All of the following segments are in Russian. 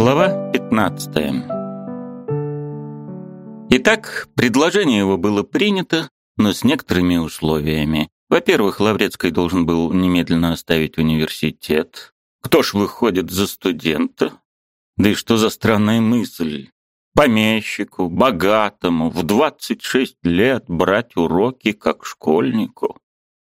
Глава 15. Итак, предложение его было принято, но с некоторыми условиями. Во-первых, Лаврецкий должен был немедленно оставить университет. Кто ж выходит за студента? Да и что за странная мысль? Помещику, богатому, в 26 лет брать уроки как школьнику.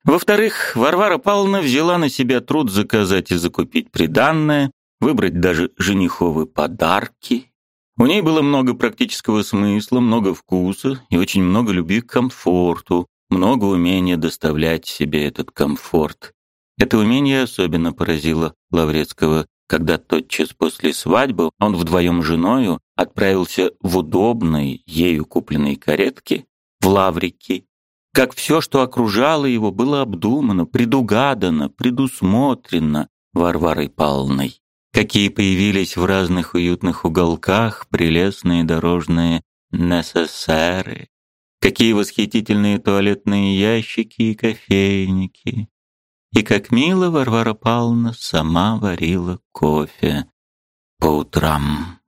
Во-вторых, Варвара Павловна взяла на себя труд заказать и закупить приданное, выбрать даже жениховые подарки. У ней было много практического смысла, много вкуса и очень много любви к комфорту, много умения доставлять себе этот комфорт. Это умение особенно поразило Лаврецкого, когда тотчас после свадьбы он вдвоем с женою отправился в удобной, ею купленной каретке в Лаврики. Как все, что окружало его, было обдумано, предугадано, предусмотрено Варварой Павловной какие появились в разных уютных уголках прелестные дорожные necessaire, какие восхитительные туалетные ящики и кофейники. И как мило Варвара Павловна сама варила кофе по утрам.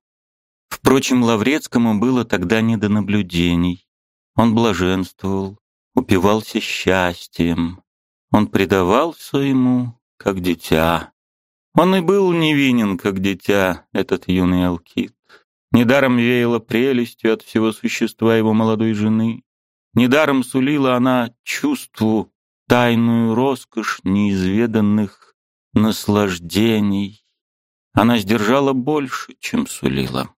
Впрочем, Лаврецкому было тогда не до наблюдений. Он блаженствовал, упивался счастьем. Он предавался ему, как дитя. Он и был невинен, как дитя, этот юный Алкит. Недаром веяло прелестью от всего существа его молодой жены. Недаром сулила она чувству тайную роскошь неизведанных наслаждений. Она сдержала больше, чем сулила.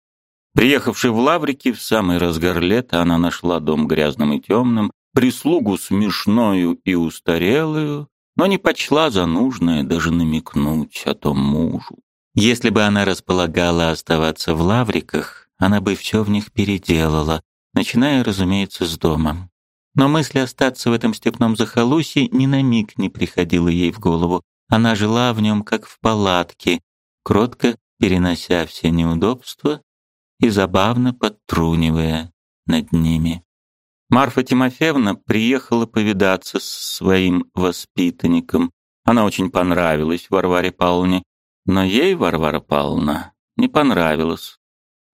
Приехавши в Лаврики в самый разгар лета, она нашла дом грязным и темным, прислугу смешную и устарелую, но не почла за нужное даже намекнуть о том мужу. Если бы она располагала оставаться в Лавриках, она бы все в них переделала, начиная, разумеется, с дома. Но мысль остаться в этом степном захолустье ни на миг не приходила ей в голову. Она жила в нем, как в палатке, кротко перенося все неудобства и забавно подтрунивая над ними. Марфа Тимофеевна приехала повидаться с своим воспитанником. Она очень понравилась Варваре Павловне, но ей Варвара Павловна не понравилась.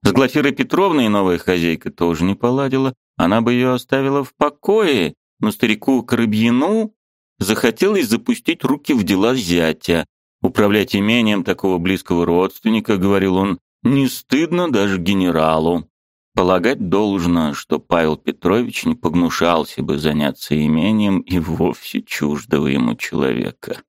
С Глафирой Петровной новая хозяйка тоже не поладила. Она бы ее оставила в покое, но старику Крыбьину захотелось запустить руки в дела зятя. Управлять имением такого близкого родственника, говорил он, не стыдно даже генералу. Полагать должно, что Павел Петрович не погнушался бы заняться имением и вовсе чуждого ему человека.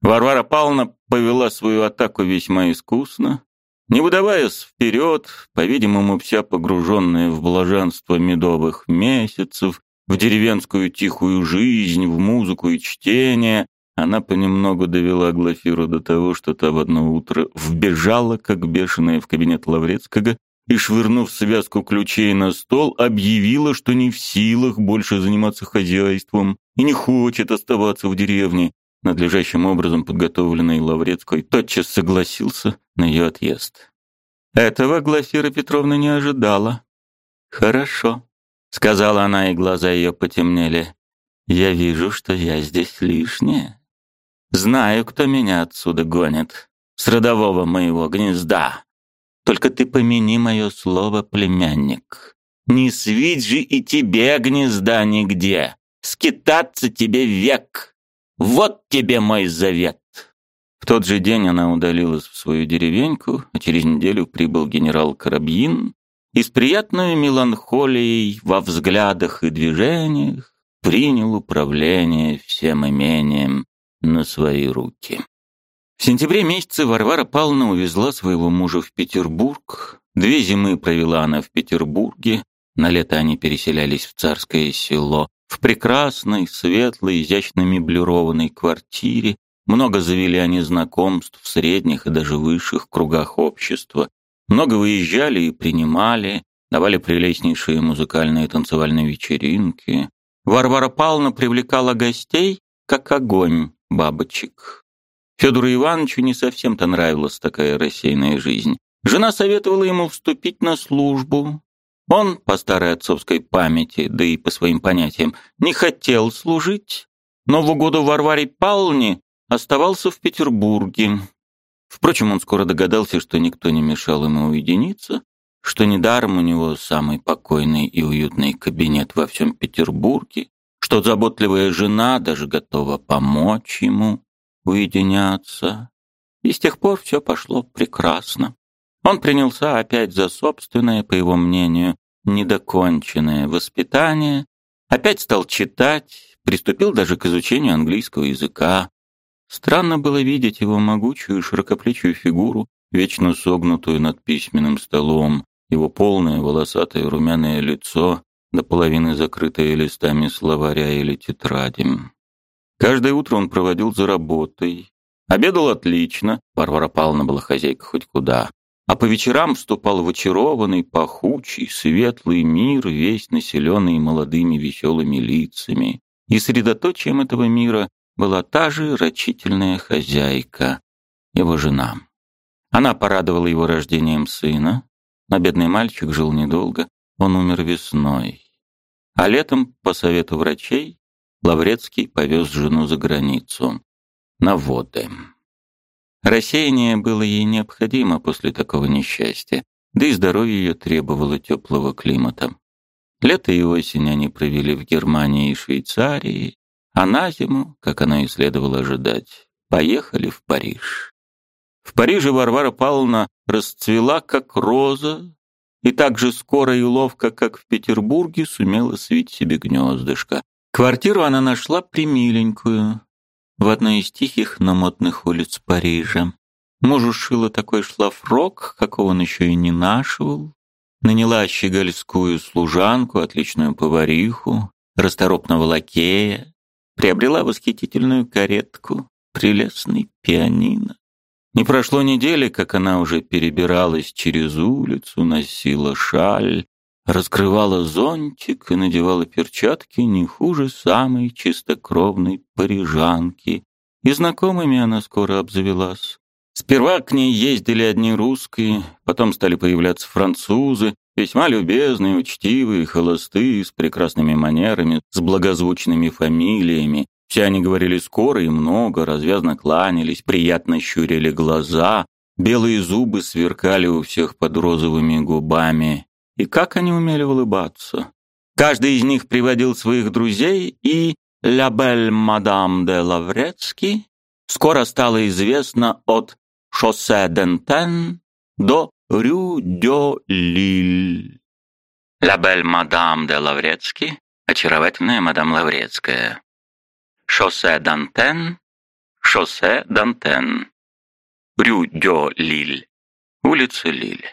Варвара Павловна повела свою атаку весьма искусно, не выдаваясь вперед, по-видимому, вся погруженная в блаженство медовых месяцев, в деревенскую тихую жизнь, в музыку и чтение, она понемногу довела Глафиру до того, что та в одно утро вбежала, как бешеная, в кабинет Лаврецкого и, швырнув связку ключей на стол, объявила, что не в силах больше заниматься хозяйством и не хочет оставаться в деревне. Надлежащим образом подготовленный Лаврецкой тотчас согласился на ее отъезд. Этого Глафира Петровна не ожидала. «Хорошо», — сказала она, и глаза ее потемнели. «Я вижу, что я здесь лишняя. Знаю, кто меня отсюда гонит. С родового моего гнезда. Только ты помяни мое слово, племянник. Не свить же и тебе гнезда нигде. Скитаться тебе век. Вот тебе мой завет. В тот же день она удалилась в свою деревеньку, а через неделю прибыл генерал Карабьин и с приятной меланхолией во взглядах и движениях принял управление всем имением на свои руки. В сентябре месяце Варвара Павловна увезла своего мужа в Петербург. Две зимы провела она в Петербурге. На лето они переселялись в царское село. В прекрасной, светлой, изящно меблированной квартире. Много завели они знакомств в средних и даже высших кругах общества. Много выезжали и принимали, давали прелестнейшие музыкальные и танцевальные вечеринки. Варвара Павловна привлекала гостей, как огонь бабочек. Федору Ивановичу не совсем-то нравилась такая рассеянная жизнь. Жена советовала ему вступить на службу. Он, по старой отцовской памяти, да и по своим понятиям, не хотел служить, но в Варваре Павловне оставался в Петербурге. Впрочем, он скоро догадался, что никто не мешал ему уединиться, что недаром у него самый покойный и уютный кабинет во всем Петербурге, что заботливая жена даже готова помочь ему уединяться. И с тех пор все пошло прекрасно. Он принялся опять за собственное, по его мнению, недоконченное воспитание, опять стал читать, приступил даже к изучению английского языка. Странно было видеть его могучую широкоплечую фигуру, вечно согнутую над письменным столом, его полное волосатое румяное лицо, до половины закрытое листами словаря или тетради. Каждое утро он проводил за работой. Обедал отлично, Варвара Павловна была хозяйка хоть куда. А по вечерам вступал в очарованный, пахучий, светлый мир, весь населенный молодыми веселыми лицами. И средоточием этого мира была та же рачительная хозяйка, его жена. Она порадовала его рождением сына, но бедный мальчик жил недолго, он умер весной. А летом, по совету врачей, Лаврецкий повез жену за границу, на воды. Рассеяние было ей необходимо после такого несчастья, да и здоровье ее требовало теплого климата. Лето и осень они провели в Германии и Швейцарии, а на зиму, как она и следовало ожидать, поехали в Париж. В Париже Варвара Павловна расцвела, как роза, и так же скоро и ловко, как в Петербурге, сумела свить себе гнездышко. Квартиру она нашла примиленькую, в одной из тихих, но модных улиц Парижа. Мужу шила такой шлафрок, какого он еще и не нашивал. Наняла щегольскую служанку, отличную повариху, расторопного лакея. Приобрела восхитительную каретку, прелестный пианино. Не прошло недели, как она уже перебиралась через улицу, носила шаль, раскрывала зонтик и надевала перчатки не хуже самой чистокровной парижанки. И знакомыми она скоро обзавелась. Сперва к ней ездили одни русские, потом стали появляться французы, весьма любезные, учтивые, холостые, с прекрасными манерами, с благозвучными фамилиями. Все они говорили скоро и много, развязно кланялись, приятно щурили глаза, белые зубы сверкали у всех под розовыми губами. И как они умели улыбаться. Каждый из них приводил своих друзей, и «Ля бель мадам де Лаврецки» скоро стало известно от шоссе Дентен до Рю дё Лиль. «Ля бель мадам де Лаврецки» — очаровательная мадам Лаврецкая. Шоссе Дантен, шоссе Дантен. Рю дё Лиль, улица Лиль.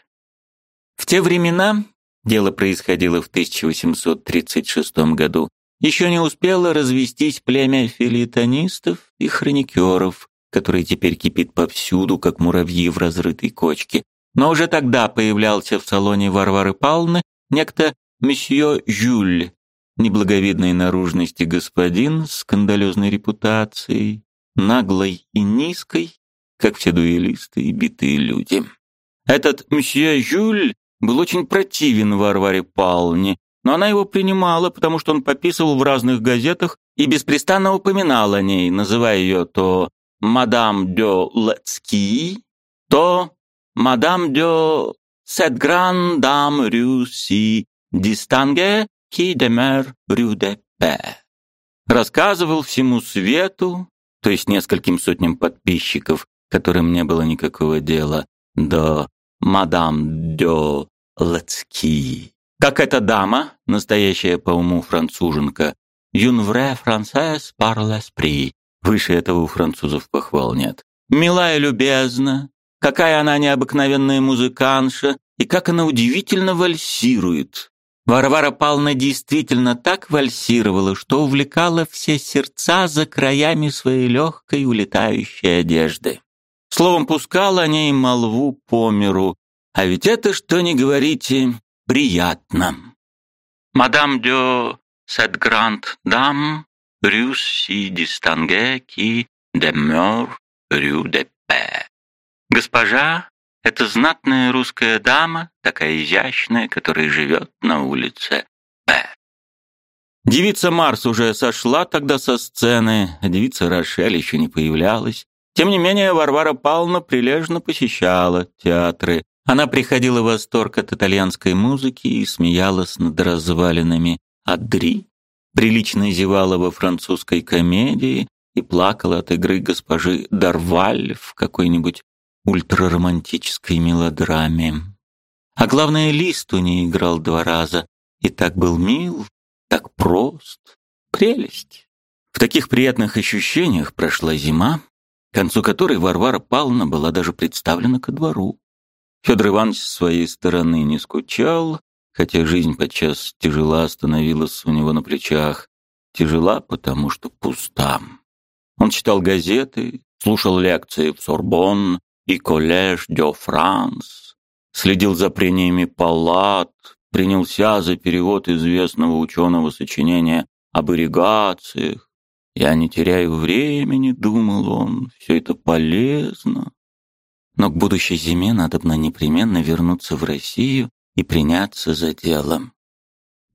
В те времена, дело происходило в 1836 году, еще не успело развестись племя филитонистов и хроникеров, который теперь кипит повсюду, как муравьи в разрытой кочке. Но уже тогда появлялся в салоне Варвары Павловны некто месье Жюль, неблаговидной наружности господин с скандалезной репутацией, наглой и низкой, как все дуэлисты и битые люди. Этот месье Жюль был очень противен Варваре Павловне, но она его принимала, потому что он пописывал в разных газетах и беспрестанно упоминал о ней, называя ее то «Мадам де Лецки», то «Мадам де Сет Гран Дам Рюси Дистанге Ки Демер Рю де Пе». Рассказывал всему свету, то есть нескольким сотням подписчиков, которым не было никакого дела, до мадам де Лацки. Как эта дама, настоящая по уму француженка, «Юнвре францез пар l'esprit». Выше этого у французов похвал нет. Милая любезна, какая она необыкновенная музыканша, и как она удивительно вальсирует. Варвара Павловна действительно так вальсировала, что увлекала все сердца за краями своей легкой улетающей одежды. Словом, пускала о ней молву по миру, а ведь это, что ни говорите, приятно. Мадам дё сет гранд дам рюси дистанге ки демер рю де пе. Госпожа — это знатная русская дама, такая изящная, которая живет на улице П. Девица Марс уже сошла тогда со сцены, а девица Рошель еще не появлялась. Тем не менее, Варвара Павловна прилежно посещала театры. Она приходила в восторг от итальянской музыки и смеялась над развалинами Адри, прилично зевала во французской комедии и плакала от игры госпожи Дарваль в какой-нибудь ультраромантической мелодраме. А главное, Лист у ней играл два раза, и так был мил, так прост, прелесть. В таких приятных ощущениях прошла зима, к концу которой Варвара Павловна была даже представлена ко двору. Федор Иванович с своей стороны не скучал, хотя жизнь подчас тяжела становилась у него на плечах. Тяжела, потому что пуста. Он читал газеты, слушал лекции в Сорбонн и Коллеж де Франс, следил за прениями палат, принялся за перевод известного ученого сочинения об ирригациях, я не теряю времени, думал он, все это полезно. Но к будущей зиме надо бы непременно вернуться в Россию и приняться за делом.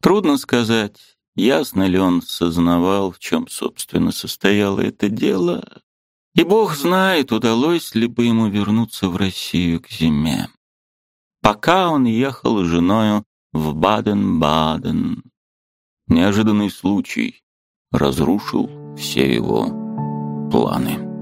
Трудно сказать, ясно ли он сознавал, в чем, собственно, состояло это дело. И бог знает, удалось ли бы ему вернуться в Россию к зиме. Пока он ехал с женою в Баден-Баден. Неожиданный случай разрушил все его планы.